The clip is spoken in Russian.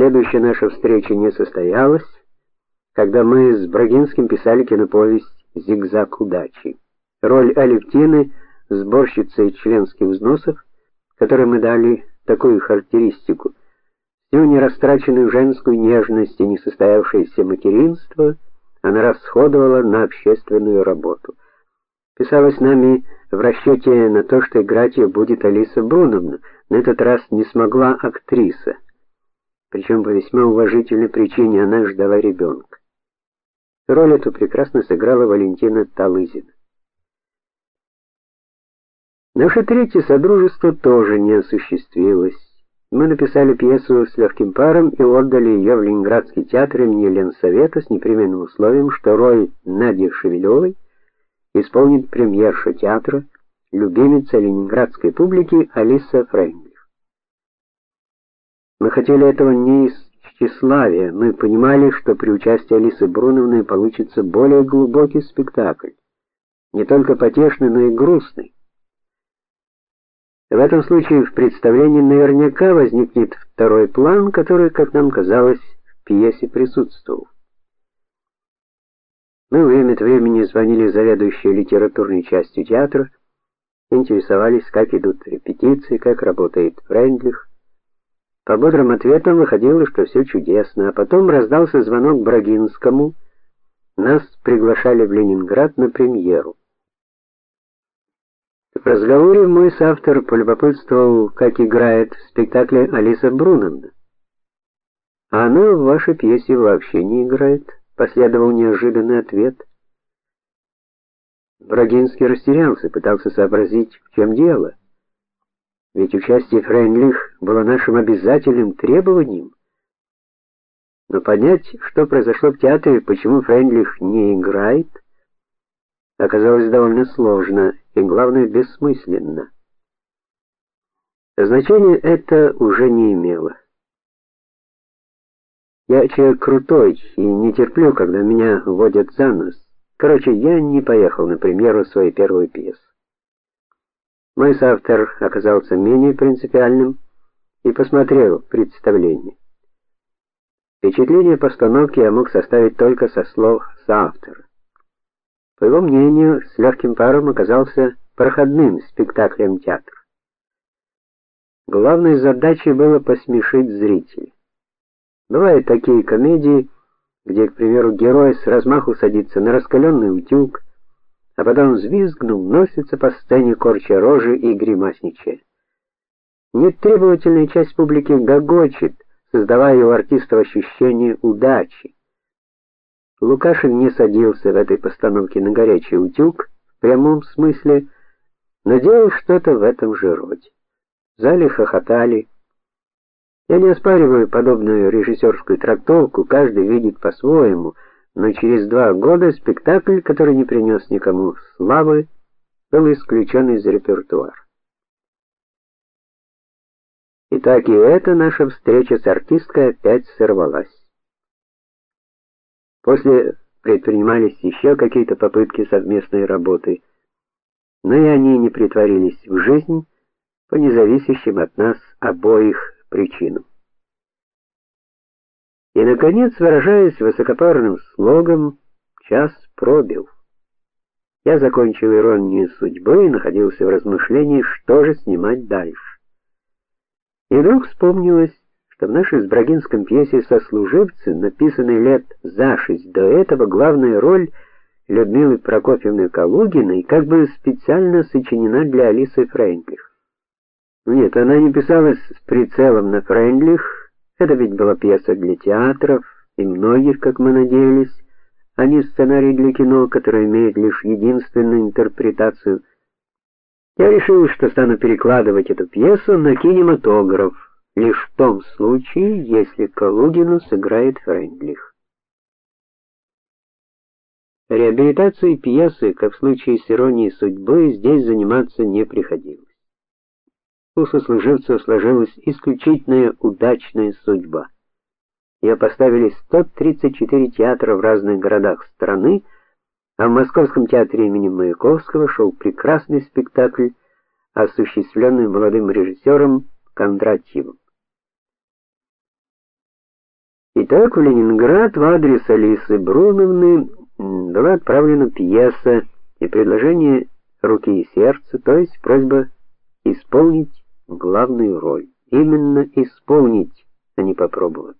Следующая наша встреча не состоялась, когда мы с Брагинским писали киноповесть Зигзаг удачи. Роль Алевтины, сборщицы членских взносов, которой мы дали такую характеристику, всю нерастраченную женскую нежность и несостоявшееся материнство она расходовала на общественную работу. Писалось нами в расчете на то, что играть ее будет Алиса Бруновна. На этот раз не смогла актриса. Причем по весьма уважительной причине она ждала ребенка. Роль эту прекрасно сыграла Валентина Талызина. Наше третье содружество тоже не осуществилось. Мы написали пьесу с легким паром и отдали ее в Ленинградский театр имени Ленсовета с непременным условием, что роль Нади Шевелевой исполнит премьерша театра, любимица ленинградской публики Алиса Фрейндлих. Мы хотели этого не из тщеславия, мы понимали, что при участии Алисы Бруновны получится более глубокий спектакль, не только потешный, но и грустный. В этом случае в представлении наверняка возникнет второй план, который, как нам казалось, в пьесе присутствовал. Мы время от времени звонили заведующей литературной частью театра, интересовались, как идут репетиции, как работает Френдлих. По бодрым ответам выходило, что все чудесно, а потом раздался звонок Брагинскому. Нас приглашали в Ленинград на премьеру. В разговоре мой соавтор полюбопытствовал, как играет в спектакле Алиса Бруновна. Она в вашей пьесе вообще не играет, последовал неожиданный ответ. Брагинский растерялся, пытался сообразить, в чем дело. Ведь участие Фрейндлих было нашим обязательным требованием. Но понять, что произошло в театре, почему Фрейндлих не играет, оказалось довольно сложно и, главное, бессмысленно. Значения это уже не имело. Я человек крутой и не терплю, когда меня водят за нос. Короче, я не поехал на премьеру своей первой пьесы. Мой соавтор оказался менее принципиальным и посмотрел представление. Впечатление постановки я мог составить только со слов соавтора. По его мнению, с легким паром оказался проходным спектаклем театра. Главной задачей было посмешить зрителя. Бывают такие комедии, где, к примеру, герой с размаху садится на раскаленный утюг, а потом взвизгнув, носится по сцене корча рожи и гримасничая. Нетребовательная часть публики гогочет, создавая у артиста ощущение удачи. Лукашин не садился в этой постановке на горячий утюг в прямом смысле, но делал что-то в этом же роде. В зале хохотали. Я не оспариваю подобную режиссерскую трактовку, каждый видит по-своему, но через два года спектакль, который не принес никому славы, был исключен из репертуара. Итак, и эта наша встреча с артисткой опять сорвалась. После предпринимались еще какие-то попытки совместной работы, но и они не притворились в жизнь по независящим от нас обоих причинам. И наконец, выражаясь высокопарным слогом, час пробил. Я закончил иронию судьбы и находился в размышлении, что же снимать дальше. И вдруг вспомнилось что в нашей Сбрагинском пьесе Сослуживцы, написанной лет за шесть до этого, главная роль Людмилы Прокофьевны Калугиной как бы специально сочинена для Алисы Фрейндлих. Нет, она не писалась с прицелом на Фрейндлих. Это ведь была пьеса для театров и многих, как мы надеялись, а не сценарий для кино, который имеет лишь единственную интерпретацию. Я решил, что стану перекладывать эту пьесу на кинематограф лишь в том случае, если Калугину сыграет Френдлих. Реабилитацией пьесы, как в случае с иронией судьбы, здесь заниматься не приходилось. У сослуживцев сложилась исключительная удачная судьба. Ее поставили 134 театра в разных городах страны, а в Московском театре имени Маяковского шел прекрасный спектакль, осуществленный молодым режиссером Кондратьевым. Итак, в Ленинград в адрес Алисы Бруновны была отправлена пьеса и предложение руки и сердца, то есть просьба исполнить главную роль. Именно исполнить, а не попробовать.